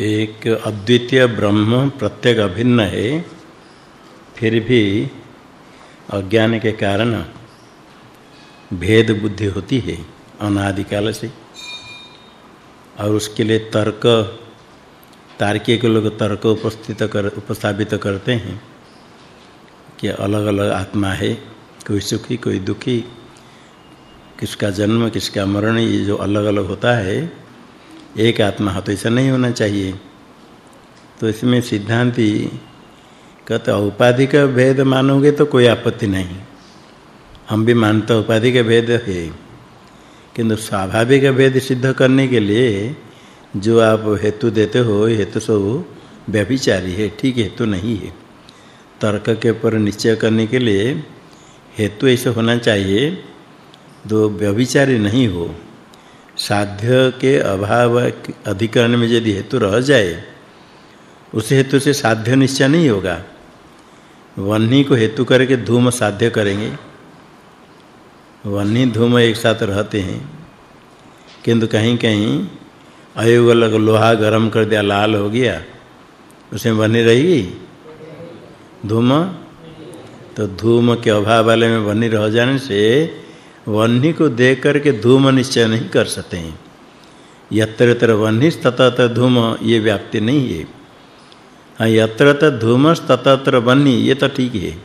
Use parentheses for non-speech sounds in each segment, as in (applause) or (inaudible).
एक अद्वितीय ब्रह्म प्रत्येक अभिन्न है, फिर भी अज्ञान के कारण भेद बुद्धि होती है अनादिकाल से। और उसके लिए तर्क, तार्किक लोग तर्क उपस्थित कर, उपस्थापित करते हैं कि अलग अलग आत्मा है, कोई सुखी, कोई दुखी, किसका जन्म, किसका मरण, ये जो अलग अलग होता है एक आत्मा हो तो ऐसा नहीं होना चाहिए। तो इसमें सिद्धांति कहते उपाधि का भेद मानोगे तो कोई आपत्ति नहीं। हम भी मानते उपाधि का भेद है, किंतु स्वाभाविक भेद सिद्ध करने के लिए जो आप हेतु देते हो, हेतु सब व्यभिचारी है, ठीक हेतु नहीं है। तर्क के ऊपर निश्चय करने के लिए हेतु ऐसे होना चाहिए, जो व्यभिचारी नहीं हो। साध्य के अभाव अधिकरण में यदि हेतु रह जाए, उस हेतु से साध्य निश्चय नहीं होगा। वन्नी को हेतु करके धूम साध्य करेंगे। वन्नी धूम एक साथ रहते हैं। किंतु कहीं कहीं अयोग अलग, लोहा गरम कर दिया, लाल हो गया, उसमें वन्नी रहेगी? धूम? तो धूम के अभाव वाले में वन्नी रह जाने से वन्नी को देख करके धूम निश्चय नहीं कर सकते हैं। यत्र यत्र वन्नी ततत धूम, ये व्याप्ति नहीं है। हाँ यत्र तत्र धूम ततत्र वन्नी ये तो ठीक है।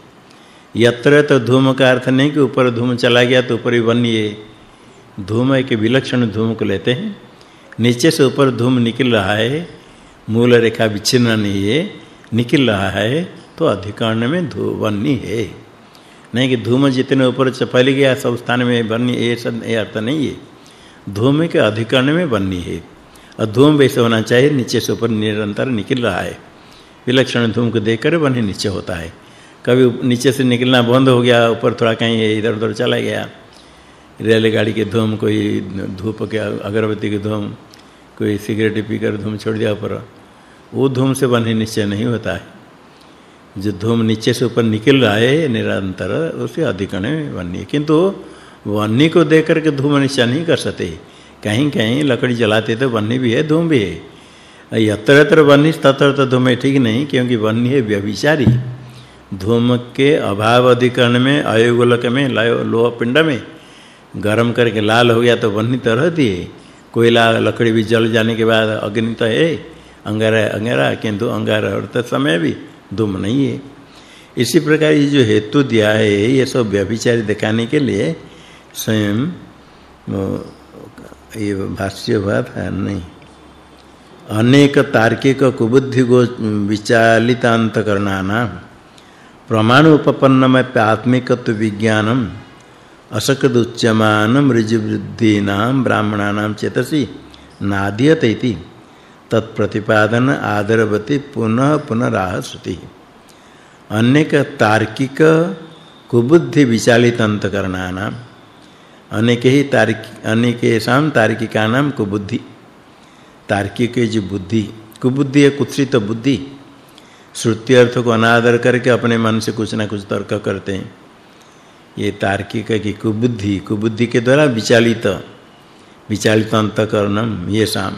यत्र तो धूम का अर्थ नहीं कि ऊपर धूम चला गया तो ऊपर ही वन्नी है। धूम एक विलक्षण धूम को लेते हैं। नीचे से ऊपर धूम निकल रहा है, मूल रेखा विच्छिन्न नहीं है, निकल रहा है तो अधिकरण में धूवन्नी है। नहीं कि धूम जितने ऊपर फैल गया, सब स्थान में बननी ये सब ये अर्थ नहीं है। धूम के अधिकरण में बननी है। और धूम वैसे होना चाहिए, नीचे से ऊपर निरंतर निकल रहा है। विलक्षण धूम को देखकर बन्नी नीचे होता है। कभी नीचे से निकलना बंद हो गया, ऊपर थोड़ा कहीं इधर-उधर चला गया। रेलगाड़ी के धूम, कोई धूप के अगरबत्ती के धूम, कोई सिगरेट पीकर धूम छोड़ दिया ऊपर। वो धूम से बन्ही निश्चय नहीं होता है। जो धूम नीचे से ऊपर निकल रहा है, निरंतर उसे अधिकरण में वन्य किंतु वन्य को देख करके धूम निश्चय नहीं कर सकते। कहीं कहीं लकड़ी जलाते तो वन्य भी है, धूम भी है। यत्र यत्र वन्य तत्र तो धूम है ठीक नहीं, क्योंकि वन्य है व्यभिचारी। धूम के अभाव अधिकरण में अयोगोलक में लोह पिंड में, गरम करके लाल हो गया तो वन्य तो रहती है। कोयला, लकड़ी भी जल जाने के बाद अग्नि तो है। अंगारा अंगारा, किंतु अंगारा और समय भी। धूम नहीं है। इसी प्रकार ये जो हेतु दिया है, ये सब व्यभिचारी दिखाने के लिए स्वयं ये भाष्य बात है नहीं। अनेक तार्किक कुबुद्धि गो विचालितांत करणाना प्रमाण उपपन्नमय आत्मिकत्व विज्ञानम असकद उच्यमानम ऋजुवृद्धीनाम ब्राह्मणानाम चेतसी नादीयते इति। तत्प्रतिपादन आदरवती पुनः पुनराह श्रुति। अनेक तार्किक कुबुद्धि विचालित अंतकरणानाम अनेक ही तार्किक अनेकेषाम तार्किका नाम कुबुद्धि। तार्किक जो बुद्धि, कुबुद्धि है कुत्सित बुद्धि, श्रुति अर्थ को अनादर करके अपने मन से कुछ ना कुछ तर्क करते हैं। ये तार्किक की कुबुद्धि कुबुद्धि के द्वारा विचालित विचालित अंतकरणम ये शाम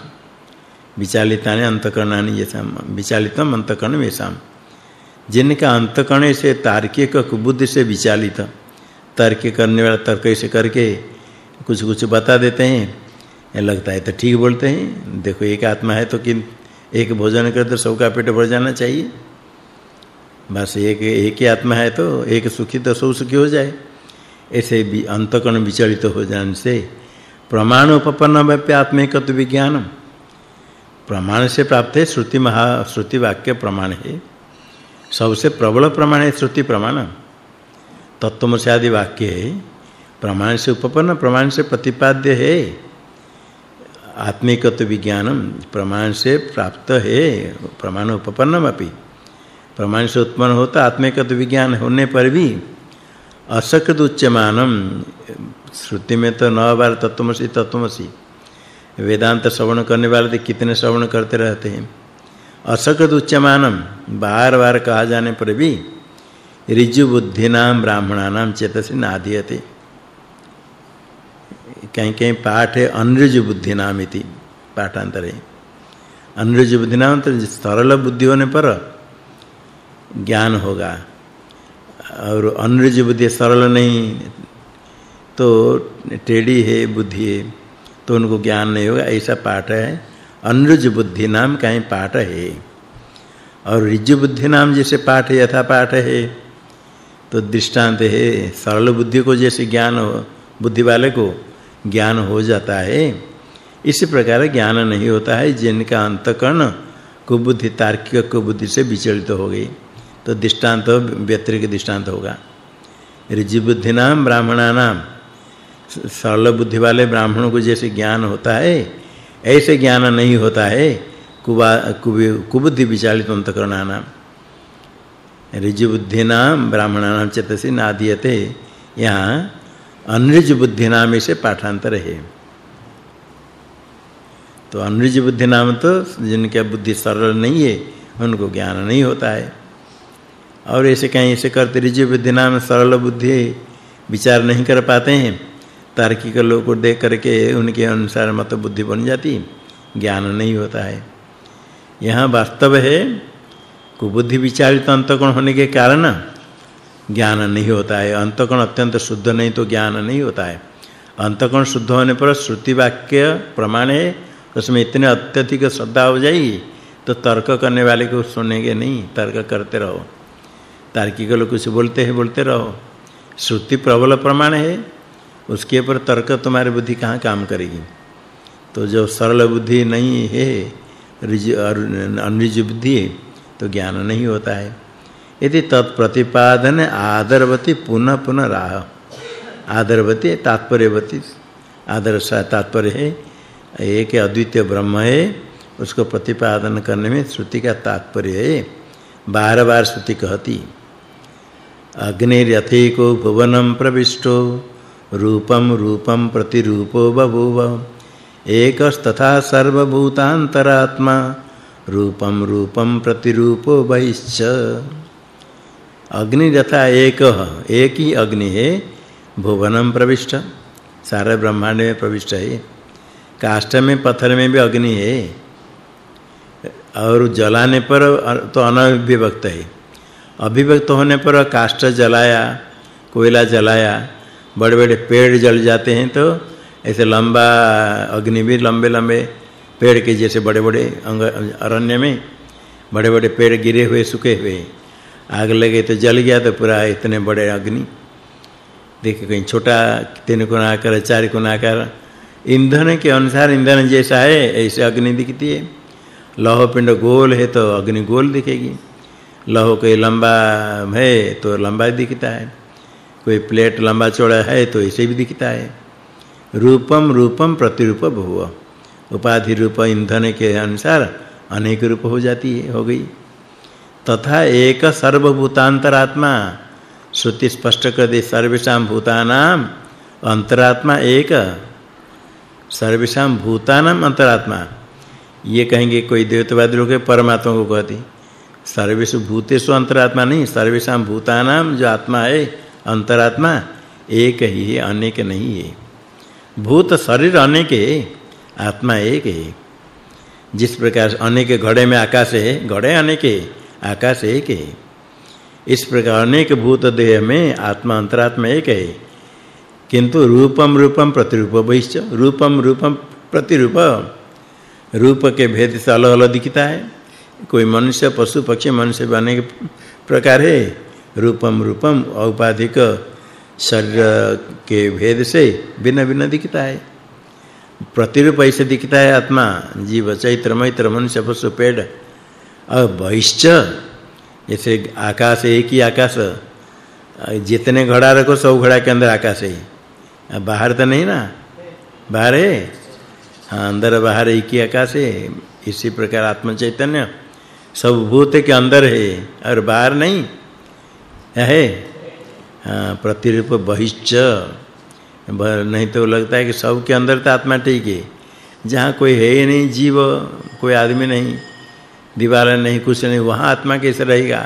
विचालितानि अंतकरणानि यथाम विचालितम अंतकरण वेशाम जिनका अंतकरण से तार्किक बुद्धि से विचालित, तर्क करने वाला तर्क से करके कुछ कुछ बता देते हैं लगता है तो ठीक बोलते हैं। देखो, एक आत्मा है तो कि एक भोजन कर तो सबका पेट भर जाना चाहिए। बस एक एक ही आत्मा है तो एक सुखी तो सब सुखी हो जाए। ऐसे अंतकरण विचलित हो जाने से प्रमाण उपपन्न व्याप्यात्मिकत्व विज्ञानम। प्रमाण से प्राप्त है, श्रुति महा, श्रुति वाक्य प्रमाण है। सबसे प्रबल प्रमाण है श्रुति प्रमाण। तत्वमसि आदि वाक्य है। प्रमाण से उपपन्न, प्रमाण से प्रतिपाद्य है। आत्मिकत्व विज्ञानम, प्रमाण से प्राप्त है। प्रमाण उपपन्नम प्रमाण से उत्पन्न होता आत्मिकत्व विज्ञान होने पर भी। असकृत उच्यमानम श्रुति में तो नौ बार तत्वमसि तत्वमसि। वेदांत श्रवण करने वाले तो कितने श्रवण करते रहते हैं। असकृत उच्चमानम बार-बार कहा जाने पर भी ऋजु बुद्धिनाम ब्राह्मणानाम चेतसी नादीयते कहीं कहीं पाठ है अनृजु बुद्धिनाम इति, पाठांतर। है अनुज बुद्धि नाम तो सरल बुद्धि होने पर ज्ञान होगा। और अनुज बुद्धि सरल नहीं तो टेढ़ी है, बुद्धि है। तो उनको ज्ञान नहीं होगा, ऐसा पाठ है। अनुज बुद्धि नाम कहीं पाठ है। और ऋजु बुद्धि नाम जैसे पाठ यथा पाठ है तो दृष्टांत है। सरल बुद्धि को जैसे ज्ञान हो, बुद्धि वाले को ज्ञान हो जाता है। इसी प्रकार ज्ञान नहीं होता है, जिनका अंतकरण कुबुद्धि, तार्किक कुबुद्धि से विचलित हो गई तो दृष्टांत व्यतिरिक्त दृष्टांत होगा। ऋजु बुद्धि नाम, ब्राह्मणा नाम सरल बुद्धि वाले ब्राह्मणों को जैसे ज्ञान होता है, ऐसे ज्ञान नहीं होता है, कुबा कुबुद्धि विचालित अंतकरणा नाम ऋजु बुद्धि नाम ब्राह्मणा नाम चेतसी नादीयते। यहाँ अनृज बुद्धि नाम से पाठांतर है। तो अनृज बुद्धि नाम तो जिनके बुद्धि सरल नहीं है, उनको ज्ञान नहीं होता है। और ऐसे कहीं ऐसे करते, ऋज बुद्धि नाम सरल बुद्धि विचार नहीं कर पाते हैं। तार्किक लोग को देख करके उनके अनुसार मत बुद्धि बन जाती। ज्ञान नहीं होता है। यहाँ वास्तव है, कुबुद्धि विचारित अंतकोण होने के कारण ज्ञान नहीं होता है। अंतकोण अत्यंत शुद्ध नहीं तो ज्ञान नहीं होता है। अंतकोण शुद्ध होने पर श्रुति वाक्य प्रमाण है, उसमें इतने अत्यधिक श्रद्धा हो जाएगी तो तर्क करने वाले को सुनेंगे नहीं, तर्क करते रहो। तार्किक लोग कुछ बोलते हैं, बोलते रहो। श्रुति प्रबल प्रमाण है उसके ऊपर तर्क तुम्हारी बुद्धि कहाँ काम करेगी? तो जो सरल बुद्धि नहीं है अनिज बुद्धि तो ज्ञान नहीं होता है। यदि तत्प्रतिपादन आदरवती पुनः पुनः राह। आदरवती तात्पर्यवती। आदर तात्पर्य है, एक अद्वितीय ब्रह्म है, उसको प्रतिपादन करने में श्रुति का तात्पर्य है। बार-बार श्रुति कहती अग्निरथेको भुवनम प्रविष्टो। रूपम रूपम प्रतिरूपो बभूव। एकस्तथा सर्वभूतांतरात्मा रूपम रूपम प्रतिरूपो बहिश्च। अग्नि यथा एक एक ही अग्नि है भुवनम प्रविष्ट, सारे ब्रह्मांड में प्रविष्ट है। काष्ठ में, पत्थर में भी अग्नि है। और जलाने पर तो अनविभक्त है। अभिव्यक्त होने पर काष्ठ जलाया, कोयला जलाया बड़े-बड़े पेड़ जल जाते हैं तो ऐसे लंबा अग्नि भी लंबे-लंबे पेड़ के जैसे बड़े-बड़े अरण्य में बड़े-बड़े पेड़ गिरे हुए, सूखे हुए आग लगे तो जल गया तो पूरा इतने बड़े अग्नि। देखिए कहीं छोटा तीन कोण आकार, चार कोण आकार। ईंधन के अनुसार ईंधन जैसा है, ऐसे अग्नि दिखती है। लौह पिंड गोल है तो अग्नि गोल दिखेगी। लौह कोई लंबा है तो लंबा दिखता है। कोई प्लेट लंबा चौड़ा है तो ऐसे भी दिखता है। रूपम रूपम प्रतिरूप भव उपाधि रूप ईंधन के अनुसार अनेक रूप हो जाती है, हो गई। तथा एक सर्वभूतांतरात्मा, श्रुति स्पष्ट कर दे, सर्वेषां भूतानाम अंतरात्मा एक। सर्वेषां भूतानाम अंतरात्मा। ये कहेंगे कोई देवतावादी लोग परमात्मा को कहते सर्वेषु भूतेषु अंतरात्मा नहीं, सर्वेषां भूतानाम जो आत्मा है अंतरात्मा एक ही है, अनेक नहीं है। भूत शरीर अनेक है, आत्मा एक है। जिस प्रकार अनेक घड़े में आकाश है, घड़े अनेक है, आकाश एक है। इस प्रकार अनेक भूत देह में आत्मा अंतरात्मा एक है। किंतु रूपम रूपम प्रतिरूप वैश्च रूपम रूपम प्रतिरूप। रूप के भेद से अलग अलग दिखता है। कोई मनुष्य, पशु, पक्षी, मनुष्य बने प्रकार है। रूपम रूपम औपाधिक शरीर के भेद से भिन्न भिन्न दिखता है। प्रतिरूप ऐसे दिखता है आत्मा, जीव, चैत्र, मैत्र, मनुष्य, पशु, पेड़। और बहिश्च जैसे आकाश एक ही आकाश, जितने घड़ा रखो सब घड़ा के अंदर आकाश है। बाहर तो नहीं ना? बाहर है? हाँ अंदर बाहर एक ही आकाश है। इसी प्रकार आत्म चैतन्य सब भूत के अंदर है और बाहर नहीं। है? हाँ। प्रतिरूप बहिश्च। नहीं तो लगता है कि सब के अंदर तो आत्मा ठीक है। जहाँ कोई है ही नहीं, जीव, कोई आदमी नहीं, दीवार नहीं, कुछ नहीं, वहाँ आत्मा कैसे रहेगा?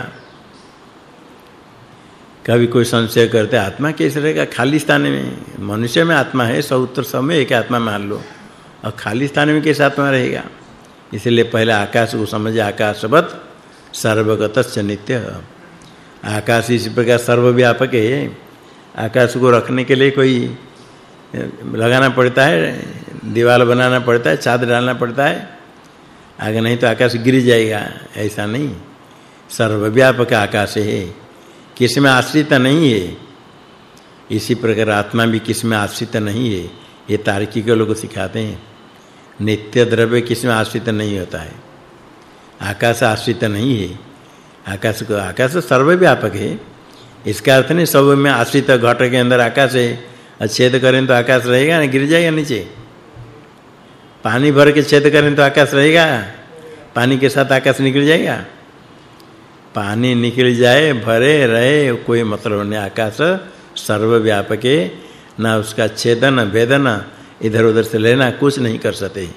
कभी कोई संशय करते, आत्मा कैसे रहेगा? खाली स्थान में, मनुष्य में आत्मा है सब उत्तर सब में एक आत्मा मान लो। और खाली स्थान में कैसे आत्मा रहेगा? इसलिए पहले आकाश को समझे आकाशवत सर्वगतस्य नित्य। आकाश इस प्रकार सर्वव्यापक है। आकाश को रखने के लिए कोई लगाना पड़ता है, दीवार बनाना पड़ता है छाद डालना पड़ता है। आगे नहीं तो आकाश गिर जाएगा, ऐसा नहीं। सर्वव्यापक आकाश है। किसमें आश्रित नहीं है? इसी प्रकार आत्मा भी किसमें आश्रित नहीं है, ये तार्किक लोग सिखाते हैं। नित्य द्रव्य किसमें आश्रित नहीं होता है? आकाश आश्रित नहीं है। आकाश को आकाश सर्वव्यापक है। इसका अर्थ नहीं, सब में आश्रित घट के अंदर आकाश है। छेद करें तो आकाश रहेगा ना, गिर जाएगा नीचे। पानी भर के छेद करें तो आकाश रहेगा। पानी के साथ आकाश निकल जाएगा। पानी निकल जाए, भरे, रहे, कोई मतलब नहीं। आकाश सर्वव्यापक है। ना उसका छेदन भेदन इधर-उधर से लेना, कुछ नहीं कर सकते।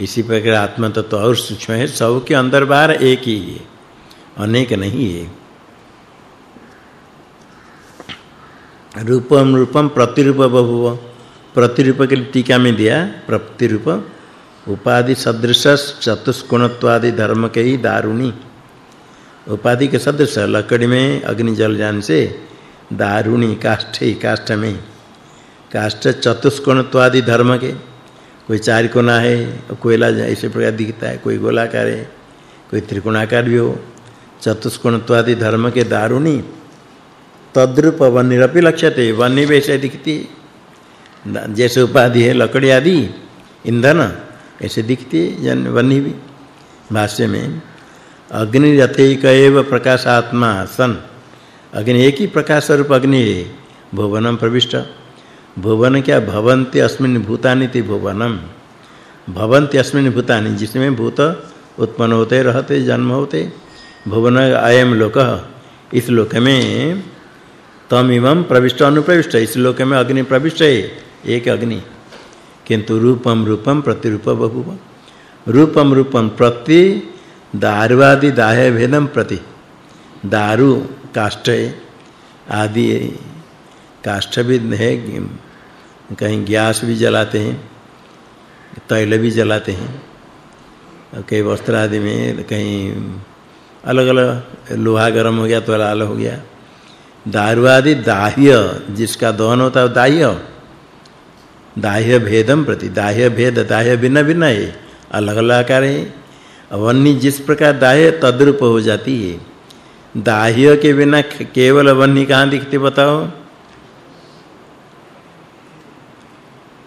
इसी प्रकार आत्मा तत्व तो और सूक्ष्म है। सब के अंदर बाहर एक ही है। अनेक नहीं है। रूपम रूपम प्रतिरूप बहुव प्रतिरूप के लिए टीका में दिया, प्रतिरूप। उपाधि सदृश चतुष्कोणत्वादि धर्म के ही दारुणी। उपाधि के सदृश, लकड़ी में अग्नि जल जान से दारुणी काष्ठ काष्ठ में। काष्ठ चतुष्कोणत्वादि धर्म के। कोई चार कोना है, कोयला ऐसे प्रकार दिखता है, कोई गोलाकार है, कोई त्रिकोणाकार भी हो। चतुष्कोणत्वादि धर्म के दारुणी तद्रूप वन्यरपि लक्ष्यते वन्य वैसे दिखती है जैसे उपाधि है, लकड़ी आदि, ईंधन, ऐसे दिखती है, जन वन्य भी। भाष्य में, अग्नि रथैक एव प्रकाशात्मा सन। अग्नि एक ही प्रकाश स्वरूप अग्नि भुवनम प्रविष्ट। भुवन क्या भवन्ति अस्मिन् भूतानि ति भुवनम। भवन्ति अस्मिन् भूतानि, जिसमें भूत उत्पन्न होते, रहते, जन्म होते। भुवन अयम लोक, इस लोक में तम इवम प्रविष्ट अनुप्रविष्ट, इस लोक में अग्नि प्रविष्ट है एक अग्नि। किंतु रूपम रूपम प्रतिरूप बहुव रूपम रूपम प्रति, दारुवादि दाह भेदम प्रति। दारु काष्ठ आदि काष्ठ भी है, कहीं गैस भी जलाते हैं, तैल भी जलाते हैं, कई वस्त्र आदि में कहीं अलग-अलग लोहा गर्म हो गया तो लाल हो गया। दारु आदि दाह्य, जिसका दहन होता है दाह्य। दाह्य भेदम प्रति, दाह्य भेद, दाह्य भिन्न भिन्न है, अलग-अलग आकार है। वन्नी जिस प्रकार दाह्य तद्रूप हो जाती है, दाह्य के बिना केवल वन्नी कहाँ दिखते बताओ?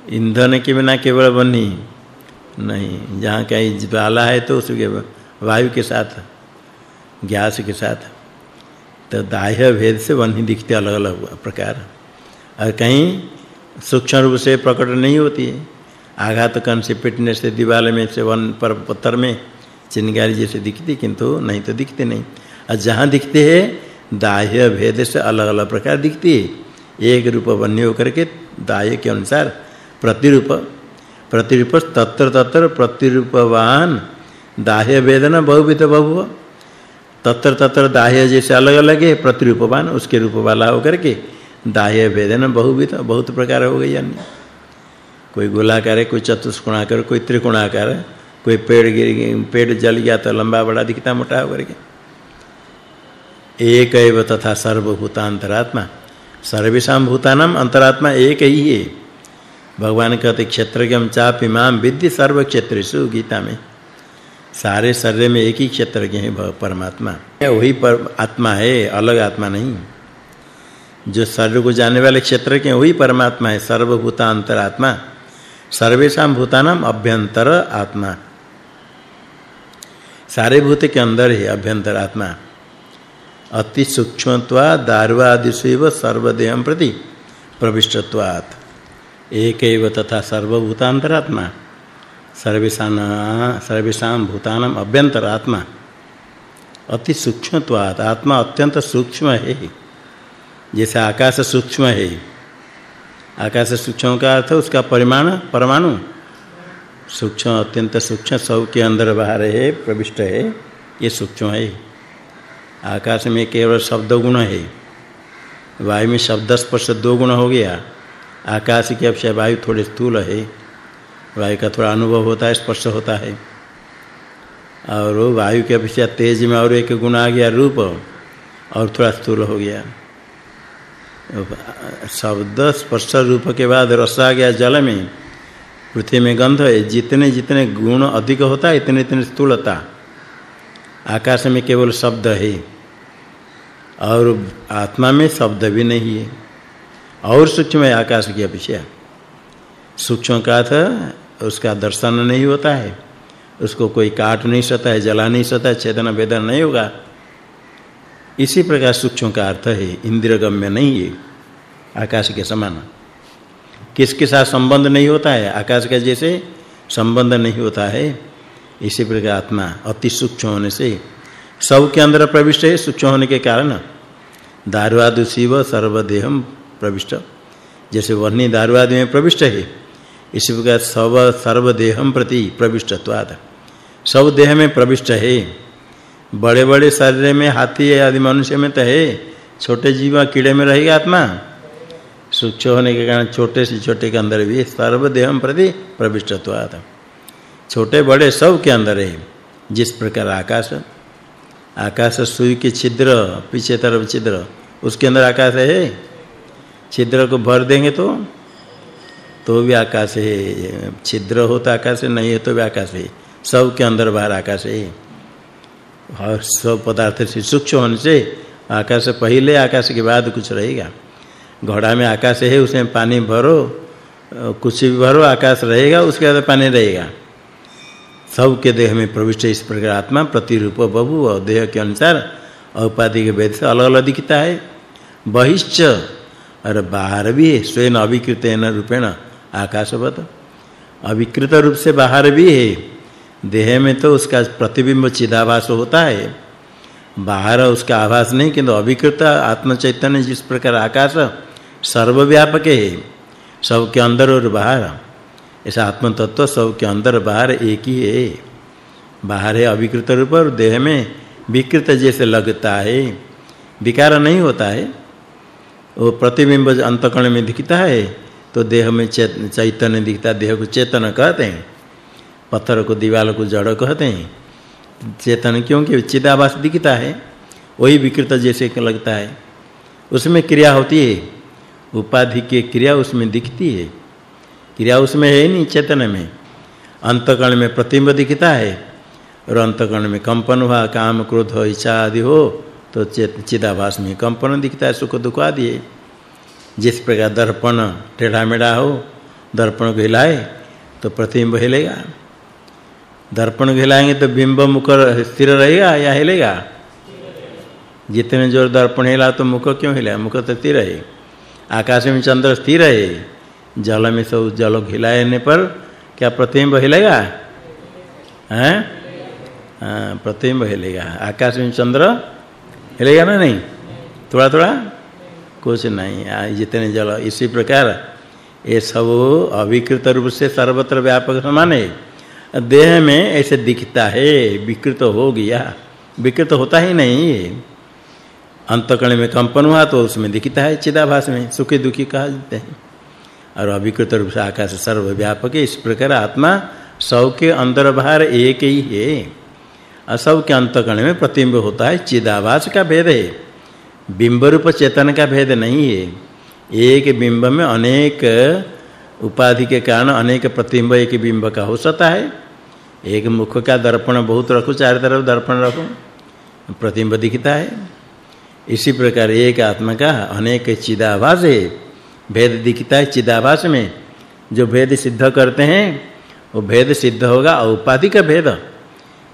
ईंधन के बिना केवल वन्नी नहीं, जहाँ कहीं ज्वाला है तो उसके वायु के साथ गैस के साथ। तो दाह्य भेद से वन्नी दिखते अलग-अलग प्रकार। और कहीं सूक्ष्म रूप से प्रकट नहीं होती है। आघात कण से पिटने से दीवार में से वन पर पत्थर में चिंगारी जैसे दिखती, किंतु नहीं तो दिखते नहीं। और जहाँ दिखते हैं, दाह्य भेद से अलग-अलग प्रकार दिखती है। एक रूप बन्य होकर के दाह्य के अनुसार प्रतिरूप प्रतिरूप तत्र तत्र प्रतिरूपवान दाह्य वेदना बहुविध बहु तत्र तत्र दाह्य जैसे अलग-अलग है, प्रतिरूपवान, उसके रूप वाला होकर के दाह्य वेदना बहुविध, बहुत प्रकार हो गई अन्य। कोई गोलाकार है, कोई चतुष्कोणाकार, कोई त्रिकोणाकार, कोई पेड़ गिर पेड़ जल गया तो लंबा बड़ा दिखता मोटा होकर के। एक एव तथा सर्वभूतांतरात्मा। सर्वेषां भूतानां अंतरात्मा एक ही है। भगवान कहते क्षेत्रज्ञम चापि माम विद्धि सर्व क्षेत्रेषु गीता में। सारे शरीर में एक ही क्षेत्रज्ञ है परमात्मा। वही पर आत्मा है, अलग आत्मा नहीं। जो शरीर को जाने वाले क्षेत्र के वही परमात्मा है, सर्वभूतांतर आत्मा। सर्वेषां भूतानाम अभ्यंतर आत्मा। सारे भूत के अंदर है अभ्यंतर आत्मा। अति सूक्ष्मत्वा दार्वादिसेव सर्वदेहम प्रति प्रविष्टत्वात्। एकैव तथा सर्वभूतांतरात्मा सर्वेषां सर्वेषां अभ्यंतर आत्मा अति सूक्ष्मत्वात्। आत्मा अत्यंत सूक्ष्म है। जैसे आकाश सूक्ष्म है। आकाश सूक्ष्म का अर्थ उसका परिमाण, परमाणु। सूक्ष्म अत्यंत सूक्ष्म, सब के अंदर बाहर है, प्रविष्ट है, ये सूक्ष्म है। आकाश में केवल शब्द गुण है। वायु में शब्द स्पर्श दो गुण हो गया। आकाश की अपेक्षा वायु थोड़े स्थूल है। वायु का थोड़ा अनुभव होता है, स्पर्श होता है। और वायु के अपेक्षा तेज में और एक गुण आ गया रूप, और थोड़ा स्थूल हो गया। शब्द स्पर्श रूप के बाद रस आ गया जल में। पृथ्वी में गंध है, जितने जितने गुण अधिक होता है, इतने इतने स्थूलता। आकाश में केवल शब्द है। और आत्मा में शब्द भी नहीं है। और सूक्ष्म है आकाश की अपेक्षा। सूक्ष्म का था उसका दर्शन नहीं होता है। उसको कोई काट नहीं सकता है, जला नहीं सकता है, छेदन वेदन नहीं होगा। इसी प्रकार सूक्ष्म का अर्थ है, इंद्रियगम्य नहीं है, आकाश के समान। किसके साथ संबंध नहीं होता है, आकाश के जैसे संबंध नहीं होता है, इसी प्रकार आत्मा अति सूक्ष्म होने से सब के अंदर प्रविष्ट है, सूक्ष्म होने के कारण। दारुवादु शिव सर्वदेहम प्रविष्ट। जैसे वर्णी दारुवादि में प्रविष्ट है इसी प्रकार सब सर्वदेहम प्रति प्रविष्टत्वाद सब देह में प्रविष्ट है। बड़े-बड़े शरीर में, हाथी आदि मनुष्य में तो है। छोटे जीव कीड़े में रहेगा आत्मा। सूक्ष्म होने के कारण छोटे से छोटे के अंदर भी सर्वदेहम प्रति प्रविष्टत्वाद छोटे बड़े सब के अंदर है। जिस प्रकार आकाश। आकाश सुई के छिद्र, पीछे तरफ़ छिद्र, उसके अंदर आकाश है। छिद्र को भर देंगे तो तो भी आकाश है। छिद्र हो तो आकाश नहीं है तो भी आकाश है। सब के अंदर बाहर आकाश है। और सब पदार्थ से सूक्ष्म होने से आकाश पहले, आकाश के बाद कुछ रहेगा। घड़ा में आकाश है, उसमें पानी भरो, कुछ भी भरो, आकाश रहेगा, उसके बाद पानी रहेगा। सब के देह में प्रविष्ट इस प्रकार आत्मा प्रतिरूप बभु और देह के अनुसार औपाधि के भेद से अलग-अलग दिखता है। बहिश्च और बाहर भी स्वयं अविकृत न रूपेण। आकाशवत। अविकृत रूप से बाहर भी है। देह में तो उसका प्रतिबिंब चिदाभास होता है। बाहर उसका आभास नहीं, किंतु अविकृत आत्म चैतन्य जिस प्रकार आकाश सर्वव्यापक है सब के अंदर और बाहर। ऐसा आत्म तत्व सब के अंदर बाहर एक ही है। बाहर है अविकृत रूप और देह में विकृत जैसे लगता है। विकार नहीं होता है। वो प्रतिबिंब अंतकण में दिखता है। तो देह में चैतन्य दिखता देह को चेतन कहते हैं। पत्थर को दीवार को जड़ कहते हैं। चेतन क्योंकि चिदाभास दिखता है। वही विकृत जैसे लगता है। उसमें क्रिया होती है। उपाधि की क्रिया उसमें दिखती है। क्रिया उसमें है नहीं, चेतन में। अंतकण में प्रतिबिंब दिखता है। और अंतकण में कंपन हुआ, काम, क्रोध, इच्छा आदि हो तो चेत, चिदाभास में कंपन दिखता है, सुख दुख आदि है। जिस प्रकार दर्पण टेढ़ा मेढ़ा हो, दर्पण को हिलाए तो प्रतिबिंब हिलेगा। दर्पण को हिलाएँगे तो बिंब मुख स्थिर रहेगा या हिलेगा? जितने ज़ोर दर्पण हिला तो मुख क्यों हिला मुख तो स्थिर है आकाश में चंद्र स्थिर है जल में सब जल हिलाने पर क्या प्रतिबिंब हिलेगा? हैं? हाँ, प्रतिबिंब हिलेगा। आकाश में चंद्र हिलेगा ना नहीं? थोड़ा थोड़ा कुछ नहीं जितने जल, इसी प्रकार, ये सब अविकृत रूप से सर्वत्र व्यापक समान है। देह में ऐसे दिखता है, विकृत हो गया। विकृत होता ही नहीं अंतकण में कंपन हुआ तो उसमें दिखता है, चिदाभास में सुखी दुखी कहा जाते हैं। और अविकृत रूप से आकाश सर्वव्यापक है, इस प्रकार आत्मा सब के अंदर बाहर एक ही है। और के अंतकण में प्रतिबिंब होता है, चिदाभास का भेद है। बिंब रूप चेतन का भेद नहीं है। एक बिंब में अनेक उपाधि के कारण अनेक प्रतिबिंब एक बिंब का हो सकता है। एक मुख का दर्पण बहुत रखो, चारों तरफ़ दर्पण रखो प्रतिबिंब दिखता है। इसी प्रकार एक आत्मा का अनेक चिदाभास है। भेद दिखता है चिदाभास में। जो भेद सिद्ध करते हैं, वो भेद सिद्ध होगा, औपाधिक भेद।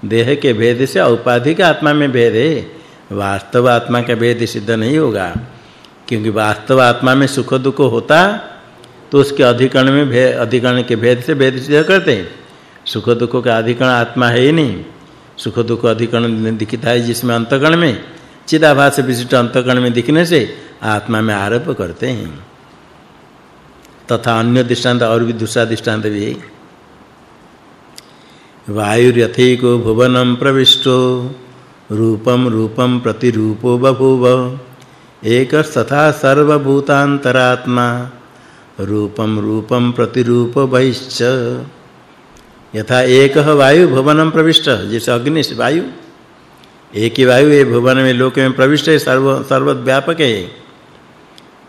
देह के भेद से औपाधिक आत्मा में भेद है। वास्तव आत्मा का भेद सिद्ध नहीं होगा। क्योंकि वास्तव आत्मा में सुख दुख होता तो उसके अधिकरण में भेद अधिकरण के भेद से भेद सिद्ध करते हैं। सुख दुख का अधिकरण आत्मा है ही नहीं। सुख दुख अधिकरण दिखता है जिसमें अंतकरण में, चिदाभास विशिष्ट अंतकरण में दिखने से आत्मा में आरोप करते हैं। तथा अन्य दृष्टांत और भी दूसरा दृष्टांत भी है। वायुर्यथैको भुवनं प्रविष्टो। रूपम रूपम प्रतिरूपो बभूव। एक तथा सर्वभूतांतरात्मा रूपम रूपम प्रतिरूप बहिश्च यथा एक वायु भुवनम प्रविष्ट, जैसे अग्नि, वायु। एक ही वायु ये भुवन में लोक में प्रविष्ट है, सर्व, सर्वव्यापक है।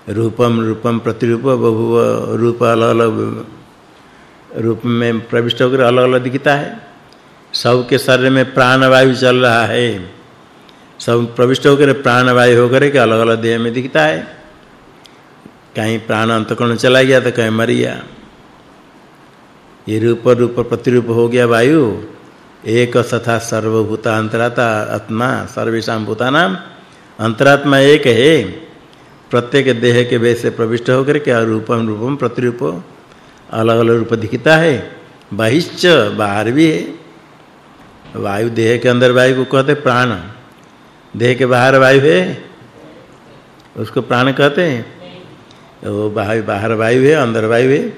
रूपम रूपम प्रतिरूप बहुव रूप अलग अलग रूप में प्रविष्ट होकर अलग अलग दिखता है। सबके शरीर में प्राण वायु चल रहा है। सब प्रविष्ट होकर प्राण वायु होकर के अलग अलग देह में दिखता है। कहीं प्राण अंतकरण चला गया तो कहीं मर गया। ये रूप रूप प्रतिरूप हो गया वायु। एक तथा सर्वभूता अंतरात्मा आत्मा, सर्वेषां भूतानाम अंतरात्मा एक है। प्रत्येक देह के वेश से प्रविष्ट होकर के रूपम रूपम प्रतिरूप अलग अलग रूप दिखता है। बहिश्च बाहर भी है। वायु देह के अंदर वायु को कहते प्राण। देह के बाहर वायु है? उसको प्राण कहते हैं। वो बाहर बाहर वायु है, अंदर वायु है।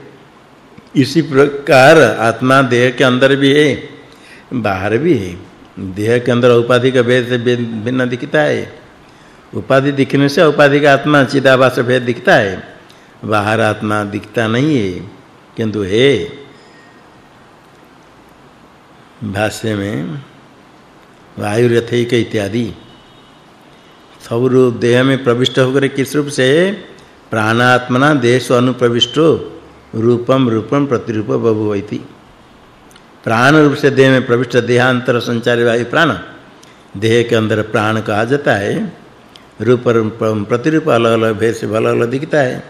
इसी प्रकार आत्मा देह के अंदर भी है, बाहर भी है। देह के अंदर उपाधि का भेद से भिन्न दिखता है। उपाधि दिखने से उपाधि का आत्मा चिदाभास भेद दिखता है। बाहर आत्मा दिखता नहीं है, किंतु है। भाष्य में वायु रथैक इत्यादि। रूप देह में प्रविष्ट होकर किस रूप से? प्राणात्मना देश अनुप्रविष्टो, रूपम रूपम प्रतिरूप बभुवैति। प्राण रूप से देह में प्रविष्ट देहांतर संचारी वायु प्राण। देह के अंदर प्राण कहा जाता है। रूप प्रतिरूप अलग अलग भेद से अलग अलग दिखता है।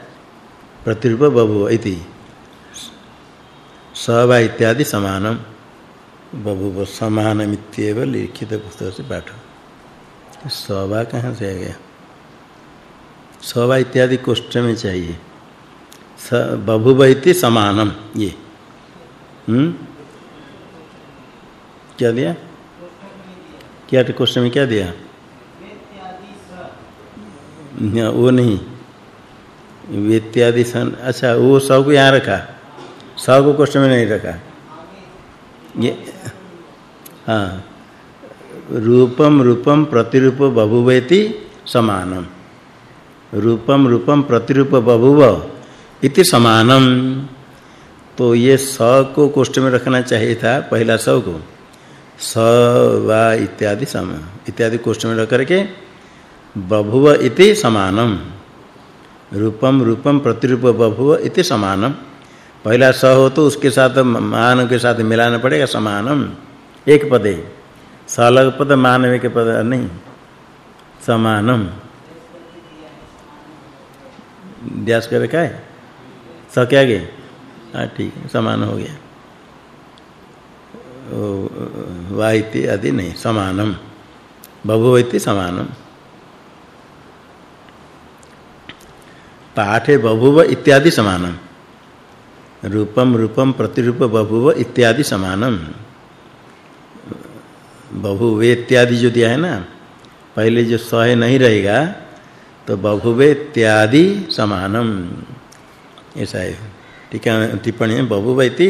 प्रतिरूप बभुव इति सवा इत्यादि समानम। बभुव समानमित्येव लिखित पुस्तक से पाठ सवा कहाँ से आ गया? सवा इत्यादि कोष्ठ में चाहिए। स बभुव इति समानम, ये। हम्म? क्या दिया? क्या क्वेश्चन में क्या दिया? वो नहीं। वेत्यादि सन अच्छा वो सबको यहाँ रखा। सबको क्वेश्चन में नहीं रखा। ये हाँ। रूपम रूपम प्रतिरूप बभुवेति समानम। रूपम रूपम प्रतिरूप बभुव इति समानम। तो ये स को कोष्ठ में रखना चाहिए था, पहला स को। स, वा इत्यादि सम, इत्यादि कोष्ठ में रख करके बभुव इति समानम। रूपम रूपम प्रतिरूप बभुव इति समानम। पहला स हो तो उसके साथ, मान के साथ मिलाना पड़ेगा, समानम। एक पदे। स अलग पद मान के पद नहीं। समानम। व्यास कर रखा है? स क्या गए हाँ ठीक है, समान हो गया। वा आदि नहीं, समानम। बभुव इति समानम। पाठे बभुव इत्यादि समानम। रूपम रूपम प्रतिरूप बभुव इत्यादि समानम। बभुव इत्यादि जो दिया है ना, पहले जो स है नहीं रहेगा तो बभुव इत्यादि समानम। ऐसा है। ठीक है, टिप्पणी है बभुव इति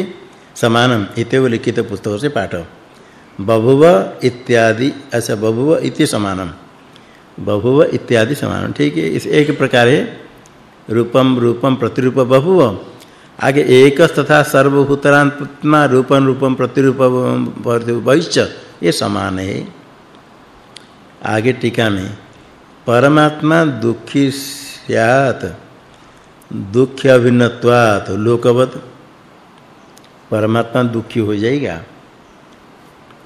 समानम इत्यव लिखित पुस्तकों से पाठ बभुव इत्यादि, ऐसा बभुव इति समानम। बभुव इत्यादि समानम, ठीक है, इस एक प्रकार है। रूपम रूपम प्रतिरूप बभुव। आगे एक तथा सर्वभूतरात्मा रूपम रूपम प्रतिरूप ये समान है। आगे टीका में, परमात्मा दुखी स्यात्, दुख अभिन्नत्वात्, लोकवत, परमात्मा दुखी हो जाएगा।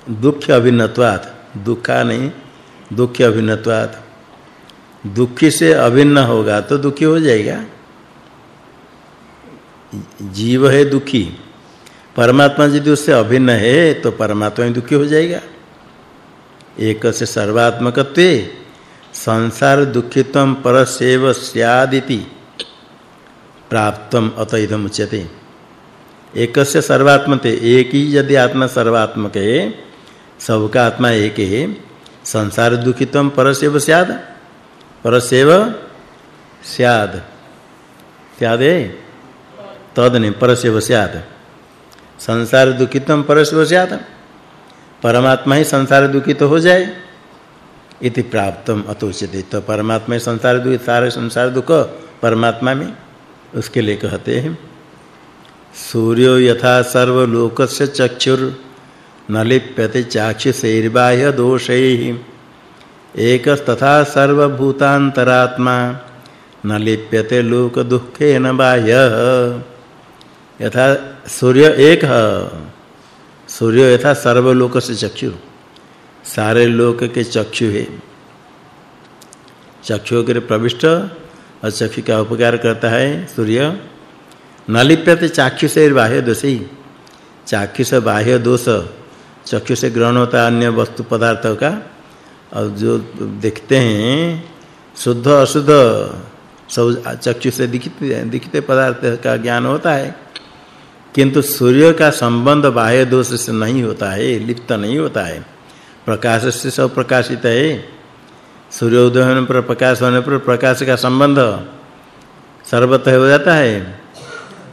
दुख अभिन्नत्वात्, दुखा नहीं, दुख अभिन्नत्वात्। दुखी से अभिन्न होगा तो दुखी हो जाएगा। जीव है दुखी परमात्मा यदि उससे अभिन्न है तो परमात्मा ही दुखी हो जाएगा। एक से सर्वात्मकत्वे संसार दुखित्वम परसेव स्यादिति, प्राप्तम अत इदम उच्यते। एक से सर्वात्मते, एक ही यदि आत्मा सर्वात्मक है, सबका आत्मा एक है, संसार दुखितम परसेव स्याद परसेव स्याद। स्याद? तद नहीं परसेव स्याद। संसार दुखितम परसेव स्याद परमात्मा ही संसार दुखित हो जाए। इति प्राप्तम अतोच्यते। तो परमात्मा ही संसार दुखित सारे संसार दुख परमात्मा में उसके लिए कहते हैं। सूर्यो यथा सर्वलोकस्य चक्षुर न लिप्यते चाक्षुषैर्बाह्य दोषैः। एक तथा सर्वभूतांतरात्मा न लिप्यते लोक दुखे न बाह्य। यथा सूर्य एक, है। सूर्य यथा सर्वलोक से चक्षु। सारे लोक के चक्षु है। चक्षु के प्रविष्ट और चक्षु का उपकार करता है सूर्य। न लिप्यते चाक्षु से बाह्य दोषी। चाक्षु से बाह्य दोष चक्षु से ग्रहण होता है अन्य वस्तु पदार्थों का। और जो देखते हैं, शुद्ध अशुद्ध, सब चक्षु से दिखते दिखते पदार्थ का ज्ञान होता है। किंतु सूर्य का संबंध बाह्य दोष से नहीं होता है, लिप्त नहीं होता है। प्रकाश से सब प्रकाशित है। सूर्य उदय होने पर प्रकाश होने पर प्रकाश का संबंध सर्वतः हो जाता है।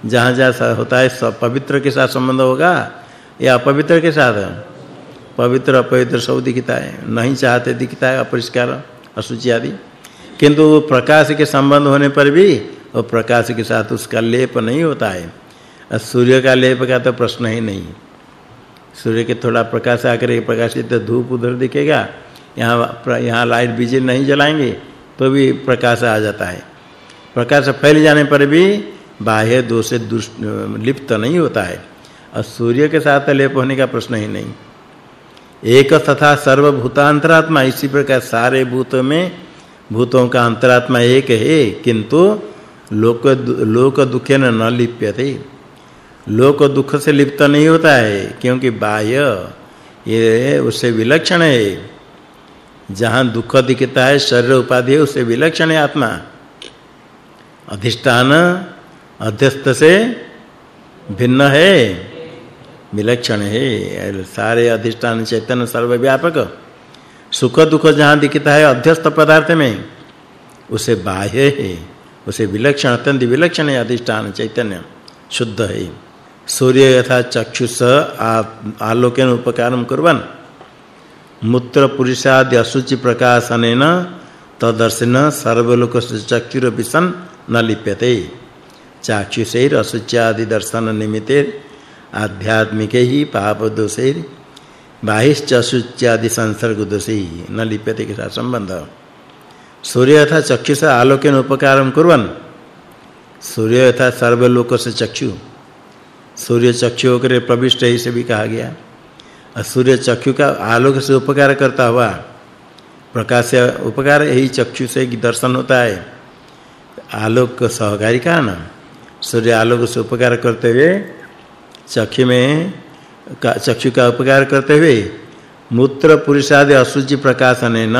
जहाँ जहाँ होता है, सब पवित्र के साथ संबंध होगा या अपवित्र के साथ? पवित्र, अपवित्र सब दिखता है। नहीं चाहते दिखता है, अपरिष्कार, अशुचि आदि। किंतु प्रकाश के संबंध होने पर भी वो प्रकाश के साथ उसका लेप नहीं होता है। सूर्य का लेप का तो प्रश्न ही नहीं सूर्य के थोड़ा प्रकाश आकर प्रकाशित तो धूप उधर दिखेगा, यहाँ यहाँ लाइट बिजली नहीं जलाएँगे तो भी प्रकाश आ जाता है। प्रकाश फैल जाने पर भी बाह्य दोष से लिप्त नहीं होता है। और सूर्य के साथ लेप होने का प्रश्न ही नहीं। एक तथा सर्वभूतांतरात्मा, इसी प्रकार सारे भूतों में, भूतों का अंतरात्मा एक है, किंतु लोक लोक दुखे न लिप्यते। लोक दुख से लिप्त नहीं होता है, क्योंकि बाह्य ये उससे विलक्षण है। जहाँ दुख दिखता है, शरीर उपाधि है, उससे विलक्षण है आत्मा। अधिष्ठान अध्यस्त से भिन्न है, विलक्षण है। सारे अधिष्ठान चैतन्य सर्वव्यापक। सुख दुख जहाँ दिखता है, अध्यस्त पदार्थ में, उसे बाह्य है, उसे विलक्षण, अत्यंत विलक्षण है, अधिष्ठान चैतन्य, शुद्ध है। सूर्य यथा चक्षुष आलोकेन उपकारम कुर्वन्। मूत्र पुरुषादि अशुचि प्रकाशनेन तदर्शन सर्वलोक चक्षुर विसन न लिप्यते। चाक्षुषैर अशुच्यादि दर्शन निमित्ते आध्यात्मिके ही पाप दोषैर बाहिश्च अशुच्यादि संसर्ग दोषी न लिप्यते के साथ संबंध सूर्य यथा चक्षुष आलोकेन उपकारम कुर्वन्। सूर्य यथा सर्वलोक से चक्षु। सूर्य चक्षु होकर प्रविष्ट है, इसे भी कहा गया। और सूर्य चक्षु का आलोक से उपकार करता हुआ, प्रकाश से उपकार, यही चक्षु से दर्शन होता है। आलोक का सहकारी का ना सूर्य आलोक से उपकार करते हुए, चक्षु में का, चक्षु का उपकार करते हुए, मूत्र पुरुषादि अशुचि प्रकाशन है न।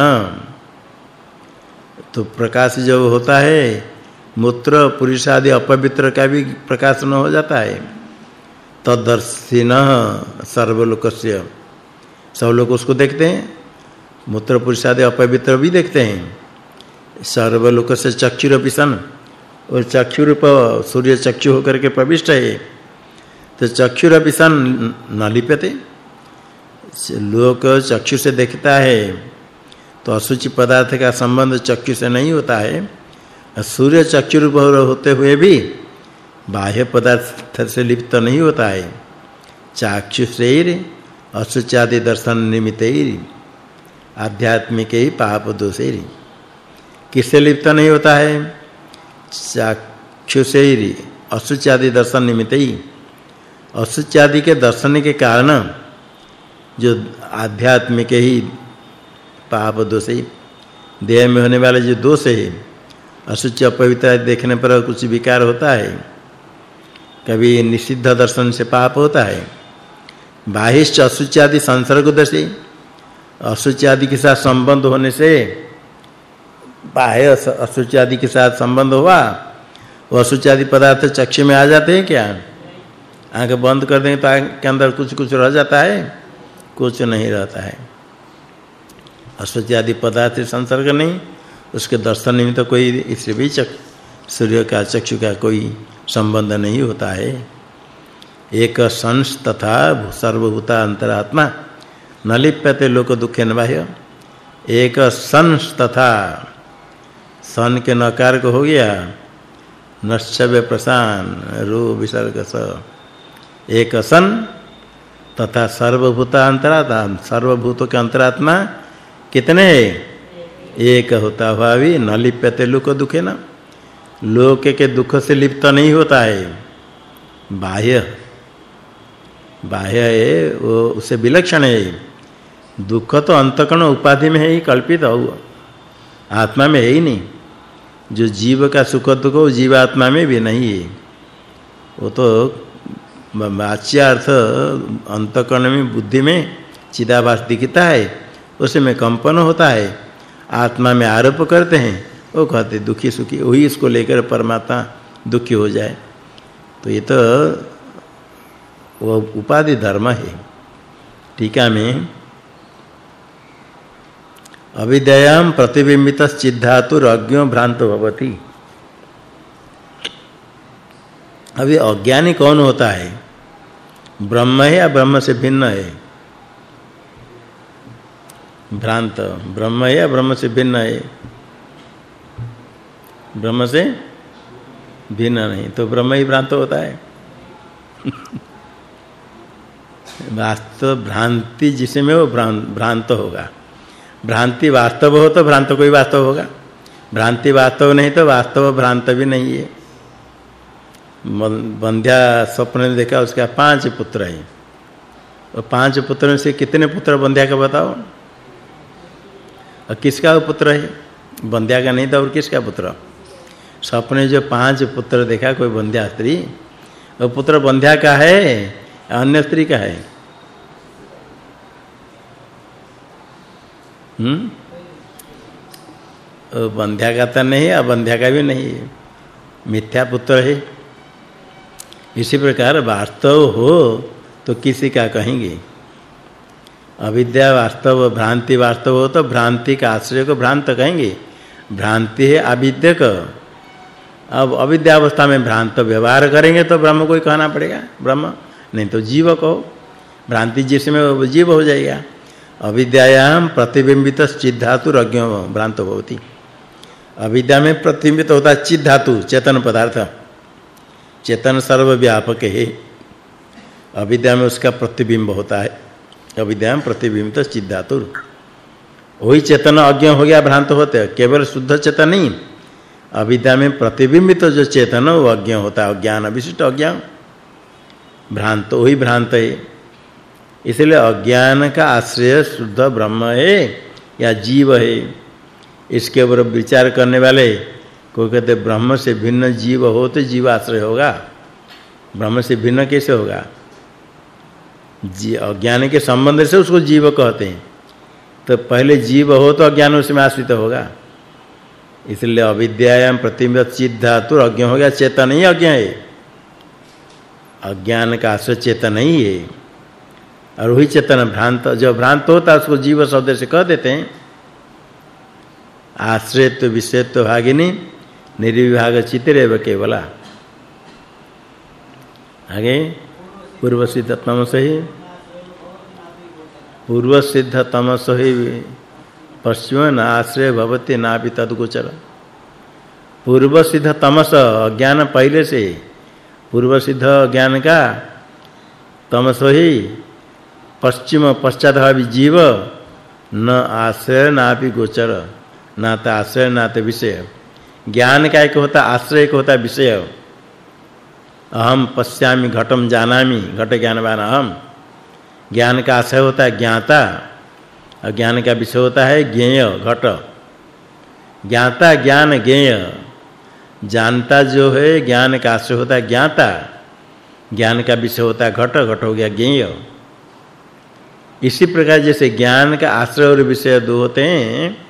तो प्रकाश जब होता है, मूत्र पुरुषादि अपवित्र का भी प्रकाशन हो जाता है। तदर्शिन सर्वलोक से सब लोग उसको देखते हैं। मूत्र पुरुषादि अपवित्र भी देखते हैं। सर्वलोक से चक्षुर पिसन और चक्षु रूप सूर्य चक्षु होकर के प्रविष्ट है। तो चक्षुर विषण न लिप्यते। लोक चक्षु से देखता है। तो अशुचि पदार्थ का संबंध चक्षु से नहीं होता है। सूर्य चक्षु रूप होते हुए भी बाह्य पदार्थ से लिप्त नहीं होता है। चाक्षुषैर अशुचादि दर्शन निमित्तैर, आध्यात्मिक ही पाप दोषैर। किससे लिप्त नहीं होता है? चाक्षुषैर अशुचादि दर्शन निमित्तैर। असुच आदि के दर्शन के कारण जो आध्यात्मिक ही पाप दोष है देह में होने वाले जो दोष है, असुच, अपवित्र देखने पर कुछ विकार होता है। कभी निषिद्ध दर्शन से पाप होता है। बाहिश्च असुच आदि संसर्ग दोष असुच आदि के साथ संबंध होने से, बाह्य असुच आदि के साथ संबंध हुआ, वो असुच आदि पदार्थ चक्षु में आ जाते हैं क्या? आँख बंद कर देंगे तो आँख के अंदर कुछ कुछ रह जाता है, कुछ नहीं रहता है। अशुचि आदि पदार्थ संसर्ग नहीं, उसके दर्शन निमित्त तो कोई इससे भी सूर्य का, चक्षु का कोई संबंध नहीं होता है। एक संस तथा सर्वभूता अंतरात्मा न लिप्यते लोक दुखे न बाह्य। एक संस तथा सन के नकार को हो गया नश्चव्य प्रसान, रू विसर्ग स। एक सन तथा सर्वभूता अंतरात्मा, सर्वभूतों के अंतरात्मा कितने एक होता हुआ भी न लिप्यते लोक दुखे न लोक के दुख से लिप्त नहीं होता है। बाह्य। बाह्य है, वो उससे विलक्षण है। दुख तो अंतकण उपाधि में है ही, कल्पित हो आत्मा में है ही नहीं। जो जीव का सुख दुख वो जीवात्मा में भी नहीं है। वो तो वाच्यार्थ अंतकरण में, बुद्धि में चिदाभास दिखता है। उसमें कंपन होता है। आत्मा में आरोप करते हैं। वो कहते, दुखी सुखी, वही इसको लेकर परमात्मा दुखी हो जाए। तो ये तो वो उपाधि धर्म है। टीका में अविद्याम प्रतिबिंबित चिद्धातुर अज्ञो भ्रांत भवति। अभी अज्ञानी कौन होता है? ब्रह्म है या ब्रह्म से भिन्न है? भ्रांत। ब्रह्म है या ब्रह्म से भिन्न है? ब्रह्म से भिन्न नहीं तो ब्रह्म ही भ्रांत होता है। (laughs) वास्तव भ्रांति जिसमें वो भ्रांत होगा। भ्रांति वास्तव हो तो भ्रांत कोई वास्तव होगा। भ्रांति वास्तव नहीं तो वास्तव भ्रांत भी नहीं है। बंध्या स्वप्न में देखा, उसका पाँच पुत्र हैं। और पाँच पुत्रों से कितने पुत्र बंध्या का बताओ? और किसका पुत्र है? बंध्या का नहीं था, और किसका पुत्र? सपने जो पाँच पुत्र देखा, कोई बंध्या स्त्री। वो पुत्र बंध्या का है, अन्य स्त्री का है? हम्म? बंध्या का तो नहीं है बंध्या का भी नहीं है। मिथ्या पुत्र है। इसी प्रकार वास्तव हो तो किसी का कहेंगे। अविद्या वास्तव, भ्रांति वास्तव हो तो भ्रांति का आश्रय को भ्रांत कहेंगे। भ्रांति है अविद्यक अब अविद्या अवस्था में भ्रांत व्यवहार करेंगे तो ब्रह्म को ही कहना पड़ेगा, ब्रह्म। नहीं तो जीव को, भ्रांति जिसमें वो जीव हो जाएगा। अविद्यायाम प्रतिबिंबित चिद धातु रज्ञो भ्रांत होती अविद्या में प्रतिबिंबित होता है चिद धातु चेतन पदार्थ। चेतन सर्वव्यापक है। अविद्या में उसका प्रतिबिंब होता है। अविद्या में प्रतिबिंबित चिद धातु वही चेतन अज्ञ हो गया, भ्रांत होते केवल शुद्ध चेतन नहीं अविद्या में प्रतिबिंबित जो चेतन वो अज्ञ होता है, अज्ञान विशिष्ट अज्ञान। भ्रांत, वही भ्रांत है। इसलिए अज्ञान का आश्रय शुद्ध ब्रह्म है, या जीव है। इसके ऊपर विचार करने वाले को कहते, ब्रह्म से भिन्न जीव हो तो जीव आश्रय होगा। ब्रह्म से भिन्न कैसे होगा? जी, अज्ञान के संबंध से उसको जीव कहते हैं। तो पहले जीव हो तो अज्ञान उसमें आश्रित होगा। इसलिए अविद्यायाम प्रतिबिंब चित धातु अज्ञ हो गया, चेतन ही अज्ञ है अज्ञान का आश्रय चेतन ही है। और वही चेतन भ्रांत, जो भ्रांत होता है, उसको जीव शब्द से कह देते हैं। आश्रयत्व, विषयत्व भागिनी, निर्विभाग चितिरेव केवला। आगे पूर्व सिद्ध तमस ही। पूर्व सिद्ध तमस ही। पश्चिम न आश्रय भवति नापि तदगोचर। पूर्व सिद्ध तमस अज्ञान पहले से पूर्व सिद्ध ज्ञान का? तमस ही। पश्चिम पश्चात जीव न आश्रय नापि गोचर। ना तो आश्रय, ना तो विषय। ज्ञान का एक होता, आश्रय एक होता विषय। अहम पश्यामि घटम जानामि, घट ज्ञानवान अहम ज्ञान का आश्रय होता ज्ञाता। और ज्ञान का विषय होता है ज्ञेय, घट। ज्ञाता ज्ञान ज्ञेय। जानता जो है, ज्ञान का आश्रय होता है ज्ञाता। ज्ञान का विषय होता है घट घट हो गया ज्ञेय। इसी प्रकार जैसे ज्ञान का आश्रय और विषय दो होते हैं,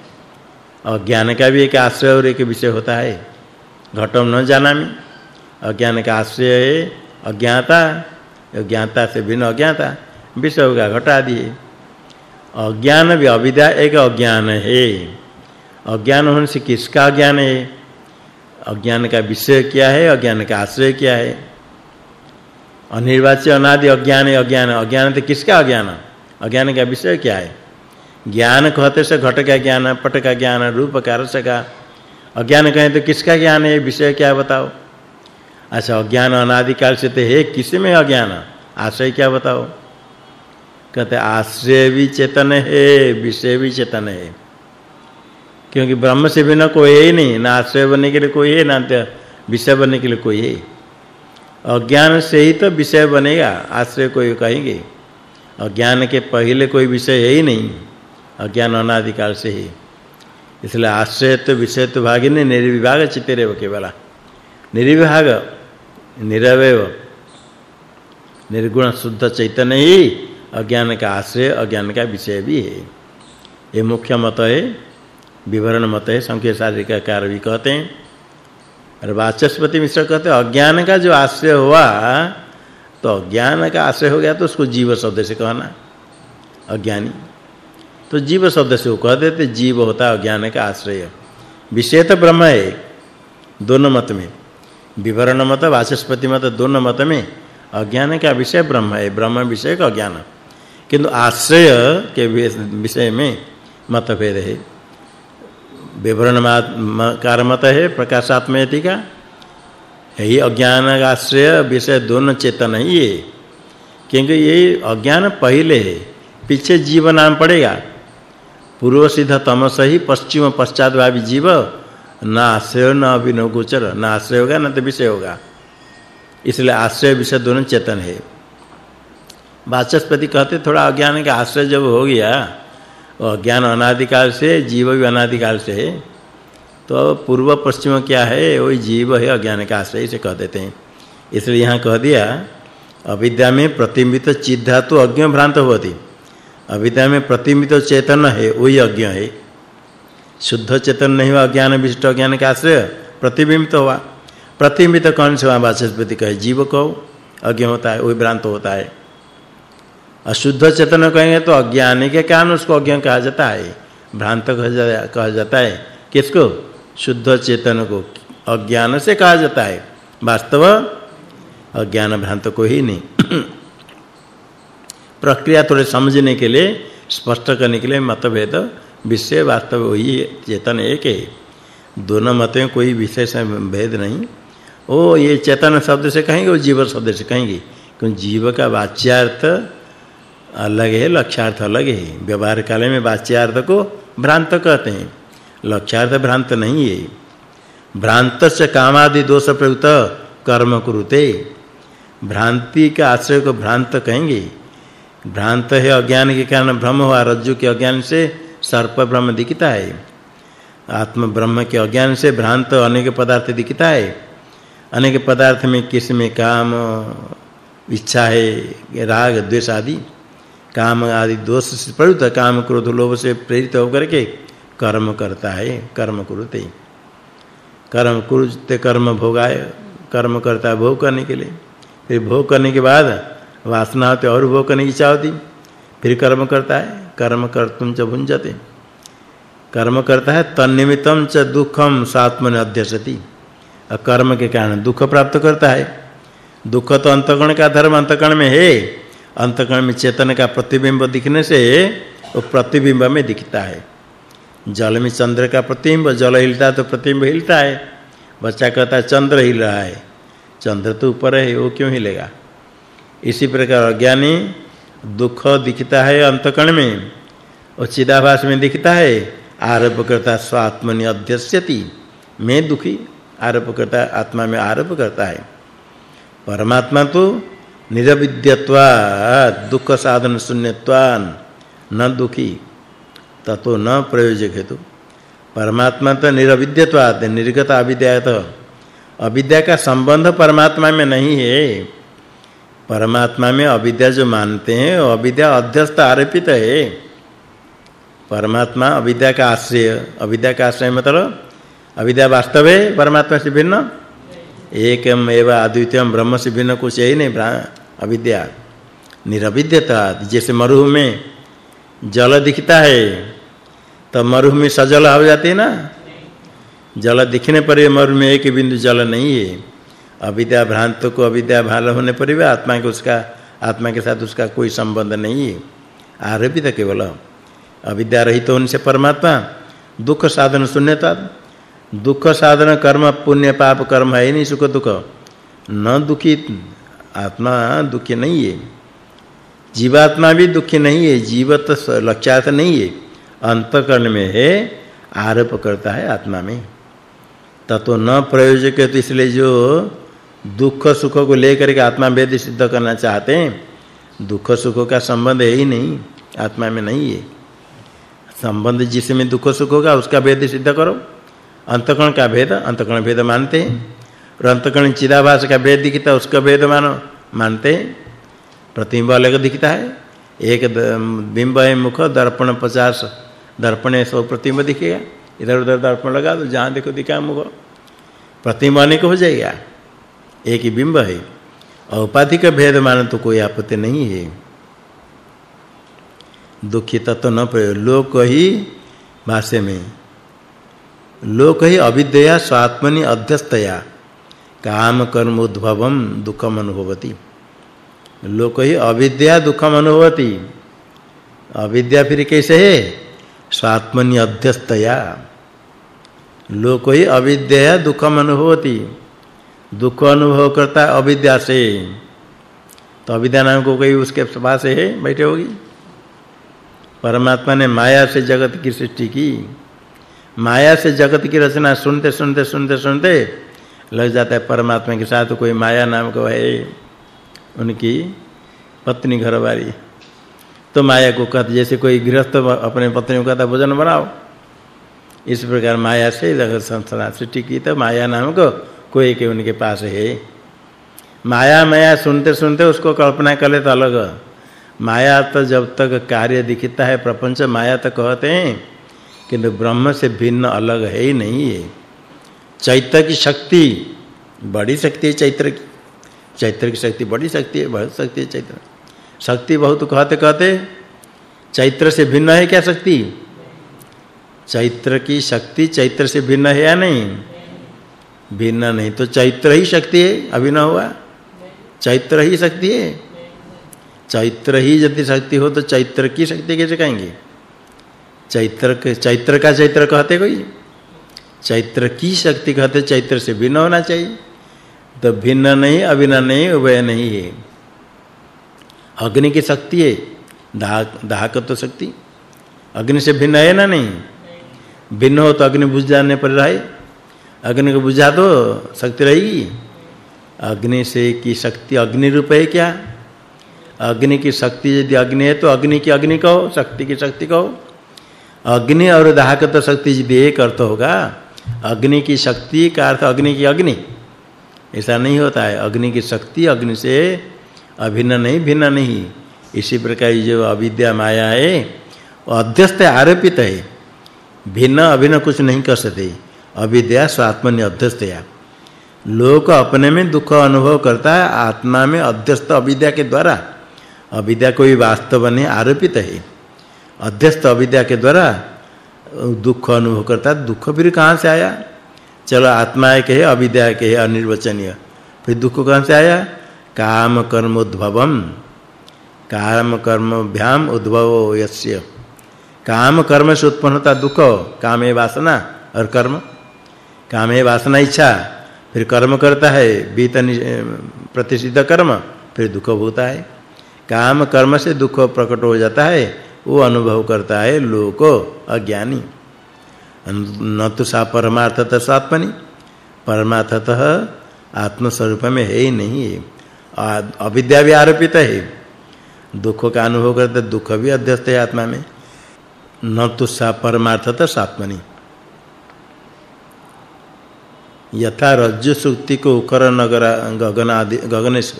और ज्ञान का भी एक आश्रय और एक विषय होता है। घटम न जानामि अज्ञान का आश्रय है अज्ञाता अज्ञाता से भिन्न अज्ञाता। विषय होगा घट आदि अज्ञान भी अविद्या एक अज्ञान है। अज्ञान होने से किसका ज्ञान है? अज्ञान का विषय क्या है? अज्ञान का आश्रय क्या है? अनिर्वाच्य, अनादि, अज्ञान है, अज्ञान। अज्ञान तो किसका अज्ञान? अज्ञान का विषय क्या है? ज्ञान कहते से घट का ज्ञान, पट का ज्ञान, रूप का, रस का। अज्ञान कहें तो किसका ज्ञान है? विषय क्या बताओ। अच्छा अज्ञान अनादि काल से तो है किसमें अज्ञान? आश्रय क्या बताओ। कहते आश्रय भी चेतन है, विषय भी चेतन है। क्योंकि ब्रह्म से बिना कोई है ही नहीं, ना आश्रय बनने के लिए कोई है, ना विषय बनने के लिए कोई है। अज्ञान से ही तो विषय बनेगा, आश्रय कोई कहेंगे। अज्ञान के पहले कोई विषय है ही नहीं, अज्ञान अनादिकाल से ही। इसलिए आश्रय तो विषय तो भागिनी निर्विभाग चित्ते केवला। निर्विभाग, निरवय, निर्गुण, शुद्ध चैतन्य ही। अज्ञान का आश्रय, अज्ञान का विषय भी है। ये मुख्य मत है, विवरण मत है संख्य शारीरिक कार भी कहते हैं। और वाचस्पति मिश्र कहते हैं, अज्ञान का जो आश्रय हुआ तो अज्ञान का आश्रय हो गया तो उसको जीव शब्द से कहना, अज्ञानी। तो जीव शब्द से वो कह देते, जीव होता है अज्ञान का आश्रय। विषय तो ब्रह्म है, दोनों मत में। विवरण मत, वाचस्पति मत, दोनों मत में अज्ञान का विषय ब्रह्म है, ब्रह्म विषय का अज्ञान। किंतु आश्रय के विषय में मतभेद है। विवरण कार मत है, प्रकाशात्मयति का। यही अज्ञान आश्रय विषय दोनों चेतन ही है। क्योंकि ये अज्ञान पहले है, पीछे जीव नाम पड़ेगा। पूर्व सिद्ध तमस ही पश्चिम पश्चात भावी जीव। न आश्रय, न अभिनव गोचर, न आश्रय होगा, न तो विषय होगा। इसलिए आश्रय विषय दोनों चेतन है। वाचस्पति कहते थोड़ा अज्ञान का आश्रय जब हो गया वो अज्ञान अनादिकाल से, जीव भी अनादिकाल से है तो पूर्व पश्चिम क्या है, वही जीव है अज्ञान का आश्रय से कह देते हैं। इसलिए यहाँ कह दिया, अविद्या में प्रतिबिंबित चिद धातु अज्ञ भ्रांत होती। अविद्या में प्रतिबिंबित चेतन है, वही अज्ञ है। शुद्ध चेतन नहीं हुआ अज्ञान विशिष्ट ज्ञान का आश्रय, प्रतिबिंबित हुआ। प्रतिबिंबित कौन से वाचस्पति कहे, जीव को अज्ञ होता है, वही भ्रांत होता है। अशुद्ध चेतन कहेंगे तो अज्ञानी के कारण उसको अज्ञ कहा जाता है। भ्रांत कहा जाता है। किसको? शुद्ध चेतन को। अज्ञान से कहा जाता है। वास्तव अज्ञान भ्रांत को ही नहीं। (clears throat) प्रक्रिया थोड़े समझने के लिए, स्पष्ट करने के लिए मतभेद, विषय वास्तव वही चेतन एक है। दोनों मत में कोई विशेष भेद नहीं। ओ, ये चेतन शब्द से कहेंगे, वो जीव शब्द से कहेंगे। क्योंकि जीव का वाच्यार्थ अलग है लक्ष्यार्थ अलग है। व्यवहार काल में वाच्यार्थ को भ्रांत कहते हैं। लक्ष्यार्थ भ्रांत नहीं है। भ्रांत से कामादि दोष प्रयुक्त कर्म कुरुते। भ्रांति का आश्रय को भ्रांत कहेंगे। भ्रांत है अज्ञान के कारण भ्रम हुआ रज्जु के अज्ञान से सर्प ब्रह्म दिखता है। आत्म ब्रह्म के अज्ञान से भ्रांत अनेक पदार्थ दिखता है। अनेक पदार्थ में किसमें काम, इच्छा है, राग, द्वेष आदि। काम आदि दोष से प्रयुक्त काम क्रोध लोभ से प्रेरित होकर के कर्म करता है, कर्म कुरुते। कर्म कुरुते कर्म भोगाय, कर्म करता है भोग करने के लिए। फिर भोग करने के बाद वासना होते और भोग करने की इच्छा होती। फिर कर्म करता है, कर्म कर्तुम च भुंजते कर्म करता है तन्निमितम च दुखम सात्मन अध्यसति। कर्म के कारण दुख प्राप्त करता है। दुख तो अंतकण का धर्म अंतकण में है। अंतकण में चेतन का प्रतिबिंब दिखने से वो प्रतिबिंब में दिखता है। जल में चंद्र का प्रतिबिंब, जल हिलता है तो प्रतिबिंब हिलता है। बच्चा कहता है, चंद्र हिल रहा है। चंद्र तो ऊपर है, वो क्यों हिलेगा? इसी प्रकार अज्ञानी दुख दिखता है अंतकण में, और चिदाभास में दिखता है, आरोप करता स्वात्मनि अध्यस्यति मैं दुखी। आरोप करता आत्मा में आरोप करता है। परमात्मा तो निरविद्यत्वा दुख साधन शून्यत्वान न दुखी, ततो न प्रयोजक हेतु परमात्मा तो निरविद्यत्वात् निर्गत अविद्यात अविद्या का संबंध परमात्मा में नहीं है। परमात्मा में अविद्या जो मानते हैं अविद्या अध्यस्त आरोपित है। परमात्मा अविद्या का आश्रय, अविद्या का आश्रय मतलब अविद्या वास्तव है, परमात्मा से भिन्न। एकम एव अद्वितीयम ब्रह्म से भिन्न कुछ है ही नहीं अविद्या। निरविद्यता, जैसे मरुभ में जल दिखता है तो मरुभ में सजल हो जाती है ना? जल दिखने पर मरुभ में एक बिंदु जल नहीं है। अविद्या भ्रांत को अविद्या भाल होने पर भी आत्मा के उसका आत्मा के साथ उसका कोई संबंध नहीं है। आरोपित केवल। अविद्या रहित होने से परमात्मा दुख साधन शून्यता दुख साधन कर्म, पुण्य पाप कर्म है नहीं सुख दुख। न दुखी आत्मा दुखी नहीं है। जीवात्मा भी दुखी नहीं है जीव तो लक्ष्यार्थ नहीं है। अंतकरण में है, आरोप करता है आत्मा में। ततो न प्रयोजक है तो इसलिए जो दुख सुख को लेकर के आत्मा वेद सिद्ध करना चाहते हैं, दुख सुख का संबंध है ही नहीं, आत्मा में नहीं है। संबंध जिसमें दुख सुख होगा, उसका भेद सिद्ध करो। अंतकरण का भेद? अंतकरण भेद मानते हैं। और अंतकरण चिदाभास का भेद दिखता है, उसका भेद मानो, मानते हैं। प्रतिबिंब अलग दिखता है। एक बिंब है मुख, दर्पण 50 दर्पण है 100 प्रतिबिंब दिखेगा। इधर-उधर दर्पण लगा दो, जहाँ देखो दिखा मुख। प्रतिबिंब अनेक हो जाएगा। एक ही बिंब है। और उपाधि का भेद माने तो कोई आपत्ति नहीं है। दुखी तत्व न प्रयोग, लोक ही भाष्य में लोक ही अविद्या स्वात्मनि अध्यस्तया। काम, कर्म उद्भवम दुखम अनुभवति। लोक ही अविद्या दुखम अनुभवति। अविद्या फिर कैसे है? स्वात्मनि अध्यस्तया। लोक ही अविद्या दुखम अनुभवति। दुख अनुभव करता अविद्या से। तो अविद्या नाम को कोई उसके पास है? बैठे होगी। परमात्मा ने माया से जगत की सृष्टि की। माया से जगत की रचना सुनते सुनते सुनते सुनते लग जाता है परमात्मा के साथ कोई माया नाम को है उनकी पत्नी घरवाली। तो माया को कहते, जैसे कोई गृहस्थ अपने पत्नी को कहता, भोजन बनाओ। इस प्रकार माया से जगत संसार सृष्टि की तो माया नाम को कोई के उनके पास है। माया माया सुनते सुनते उसको कल्पना कर ले तो अलग। माया तो जब तक कार्य दिखता है, प्रपंच माया तो कहते हैं किंतु ब्रह्म से भिन्न अलग है ही नहीं है चैत्र की शक्ति, बड़ी शक्ति है चैत्र की। चैत्र की शक्ति बड़ी शक्ति है, बहुत शक्ति है चैत्र। शक्ति बहुत कहते कहते चैत्र से भिन्न है क्या शक्ति? चैत्र की शक्ति चैत्र से भिन्न है या नहीं? भिन्न नहीं तो चैत्र ही शक्ति है, अभी न हुआ। चैत्र ही शक्ति है। चैत्र ही यदि शक्ति हो तो चैत्र की शक्ति कैसे कहेंगे? चैत्र के, चैत्र का चैत्र कहते कोई? चैत्र की शक्ति कहते चैत्र से भिन्न होना चाहिए। तो भिन्न नहीं, अभिन्न नहीं, उभय नहीं है। अग्नि की शक्ति है, दाहक दाहक तो शक्ति। अग्नि से भिन्न है ना नहीं? भिन्न हो तो अग्नि बुझ जाने पर रहे। अग्नि को बुझा दो, शक्ति रहेगी। अग्नि से की शक्ति अग्नि रूप है क्या? अग्नि की शक्ति यदि अग्नि है तो अग्नि की अग्नि कहो, शक्ति की शक्ति कहो। अग्नि और दाहक तो शक्ति यदि एक अर्थ होगा। अग्नि की शक्ति का अर्थ अग्नि की अग्नि। ऐसा नहीं होता है। अग्नि की शक्ति अग्नि से अभिन्न नहीं, भिन्न नहीं। इसी प्रकार जो अविद्या माया है, वो अध्यस्त आरोपित है। भिन्न अभिन्न कुछ नहीं कर सकते। अविद्या स्वात्मनि अध्यस्तया लोक अपने में दुख अनुभव करता है, आत्मा में अध्यस्त अविद्या के द्वारा। अविद्या कोई वास्तव नहीं, आरोपित है। अध्यस्त अविद्या के द्वारा दुख अनुभव करता है, दुख फिर कहाँ से आया? चलो आत्मा है कहे, अविद्या के है अनिर्वचनीय। फिर दुख कहाँ से आया? काम कर्म उद्भवम। काम कर्म भ्याम उद्भव यस्य। काम कर्म से उत्पन्न होता दुख, काम है वासना और कर्म। काम है वासना इच्छा, फिर कर्म करता है, बीत प्रतिसिद्ध कर्म, फिर दुख होता है। काम कर्म से दुख प्रकट हो जाता है वो अनुभव करता है लोक अज्ञानी। न तो सा परमार्थतः स्वात्मनि परमार्थतः आत्म स्वरूप में है ही नहीं है। अविद्या भी आरोपित है। दुख का अनुभव करते दुख भी अध्यस्त है आत्मा में। न तो सा परमार्थतः स्वात्मनि यथा रज्जु सुक्ति को उकर नगर गगन आदि गगनेश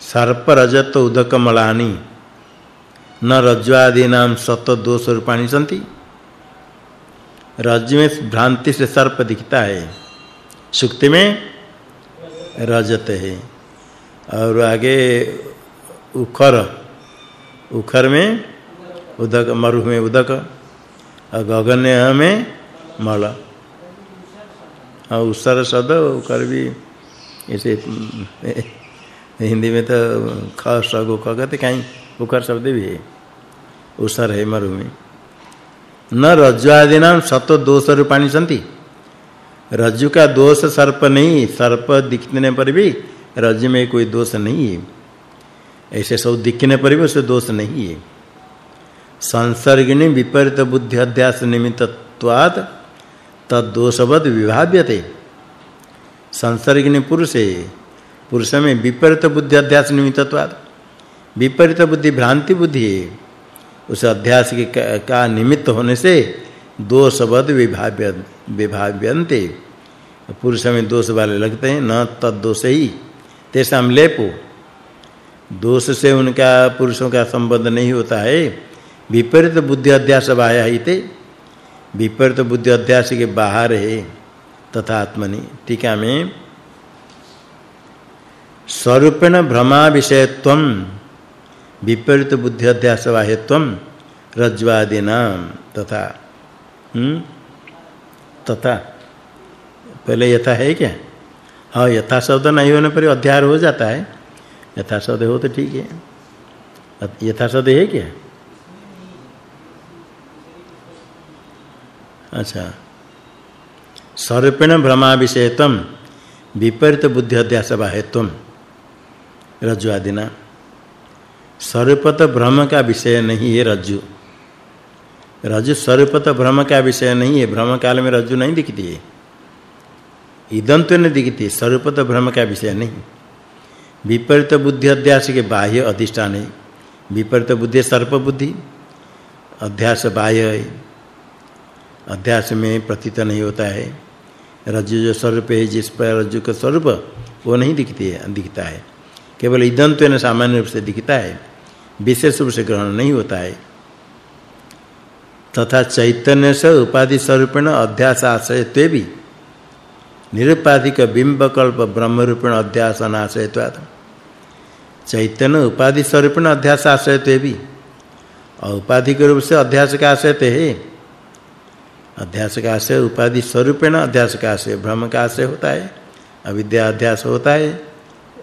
सर्प रजत उदक मलानि न रज्ज्वादि नाम सत दोष रूपाणी संति रज्जु में भ्रांति से सर्प दिखता है, सुक्ति में रजत है। और आगे उखर उखर में उदक, मरु में उदक, और गगन में मल। और उसर शब्द, उखर भी ऐसे हिंदी में तो ख, स, गो कहते कहीं उखर शब्द भी है। उसर है मरु में न रज्जु नाम सत दोष रूपाणी संति रज्जु का दोष सर्प नहीं सर्प दिखने पर भी रज्जु में कोई दोष नहीं है ऐसे सब दिखने पर भी उससे दोष नहीं है संसर्गिणी विपरीत बुद्धि अध्यास निमित्तत्वात् तदोषवद विभाव्यते संसर्गिणी पुरुष है पुरुष में विपरीत बुद्धि अध्यास निमित्तत्वात् विपरीत बुद्धि भ्रांति बुद्धि है उस अध्यास के का निमित्त होने से दोषवद विभाव्य विभाव्यन्ते पुरुष में दोष वाले लगते हैं, न तद दोष ही तेसाम लेपो। दोष से उनका, पुरुषों का संबंध नहीं होता है। विपरीत बुद्धि अध्यास बाह्य हिते विपरीत बुद्धि अध्यास के बाहर है तथा आत्मनि टीका में, स्वरूपेण भ्रमा विषयत्वम विपरीत बुद्धि अध्यास बाह्यत्वम रज्ज्वादिना, तथा। हम्म? तथा। पहले यथा है क्या? हाँ यथा शब्द नहीं होने पर अध्यार हो जाता है। यथा शब्द हो तो ठीक है। यथा शब्द है क्या? अच्छा। स्वरूपेण भ्रमा विषयत्वम विपरीत बुद्धि अध्यास बाह्यत्वम रज्जु स्वरूपत भ्रम का विषय नहीं है रज्जु। रज्जु स्वरूपत भ्रम का विषय नहीं है। भ्रम काल में रज्जु नहीं दिखती है। इदंत न दिखती स्वरूपत भ्रम का विषय नहीं। विपरीत बुद्धि अध्यास के बाह्य अधिष्ठान है। विपरीत बुद्धि सर्प बुद्धि। अध्यास बाह्य है। अध्यास में प्रतीत नहीं होता है। रज्जु जो स्वरूप है, जिस पर रज्जु का स्वरूप, वो नहीं दिखती है, दिखता है। केवल इदंत्व सामान्य रूप से दिखता है, विशेष रूप से ग्रहण नहीं होता है। तथा चैतन्य से उपाधि स्वरूपेण अध्यास आश्रयत्वे भी निरुपाधिक बिंब कल्प ब्रह्म रूपेण अध्यास अनाश्रयत्वात् चैतन्य उपाधि स्वरूपेण अध्यास आश्रयत्वे भी और उपाधि के रूप से अध्यास का आश्रय है। अध्यास का आश्रय उपाधि स्वरूपेण अध्यास का आश्रय ब्रह्म का आश्रय होता है, अविद्या अध्यास होता है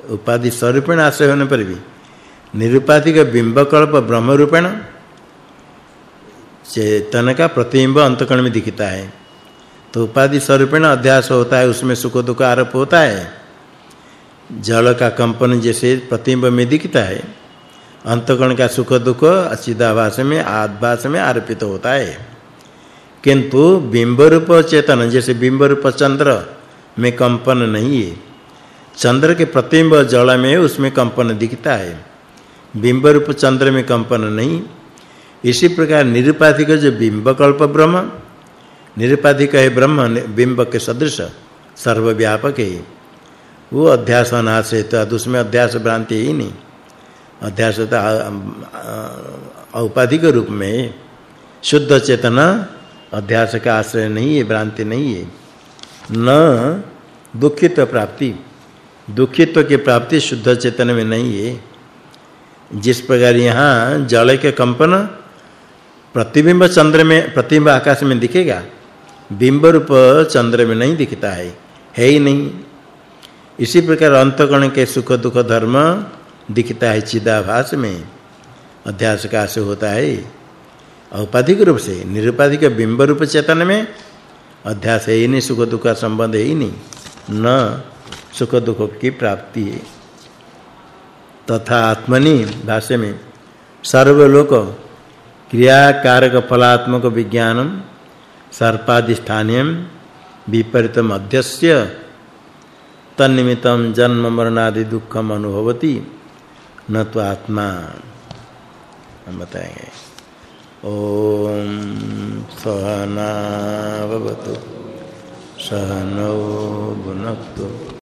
उपाधि स्वरूपेण आश्रय होने पर भी। निरुपाधिक बिंबकल्प ब्रह्म रूपेण चेतन का प्रतिबिंब अंतकण में दिखता है। तो उपाधि स्वरूपेण अध्यास होता है, उसमें सुख दुख आरोप होता है। जल का कंपन जैसे प्रतिबिंब में दिखता है। अंतकण का सुख दुख अचिदाभास में, आद्भास में आरोपित होता है। किंतु बिंब रूप चेतन, जैसे बिंब रूप चंद्र में कंपन नहीं है। चंद्र के प्रतिबिंब जल में उसमें कंपन दिखता है। बिंब रूप चंद्र में कंपन नहीं। इसी प्रकार निरुपाधिक जो बिंब कल्प ब्रह्म, निरुपाधिक है ब्रह्म, बिंब के सदृश, सर्वव्यापक है। वो अध्यास अनाश है तो उसमें अध्यास भ्रांति ही नहीं। अध्यास तो औपाधिक रूप में। शुद्ध चेतना, अध्यास का आश्रय नहीं है, भ्रांति नहीं है। न दुखित प्राप्ति। दुखित्व की प्राप्ति शुद्ध चेतन में नहीं है। जिस प्रकार यहाँ जल के कंपन प्रतिबिंब चंद्र में, प्रतिबिंब आकाश में दिखेगा, बिंब रूप चंद्र में नहीं दिखता है है ही नहीं। इसी प्रकार अंतकण के सुख दुख धर्म दिखता है चिदाभास में, अध्यास का से होता है। औपाधिक रूप से, निरुपाधिक बिंब रूप चेतन में अध्यास है ही नहीं, सुख दुख का संबंध है ही नहीं। न सुख दुख की प्राप्ति। है तथा आत्मनि भाष्य में, सर्वलोक क्रिया कारक फलात्मक विज्ञानम सर्पाधिष्ठान्यम विपरीत मध्यस्य तन्निमित्तम जन्म मरणादि दुखम अनुभवति न तो आत्मा। हम बताएँगे। ओम सहना भवतु, सहनौ भुनक्तु।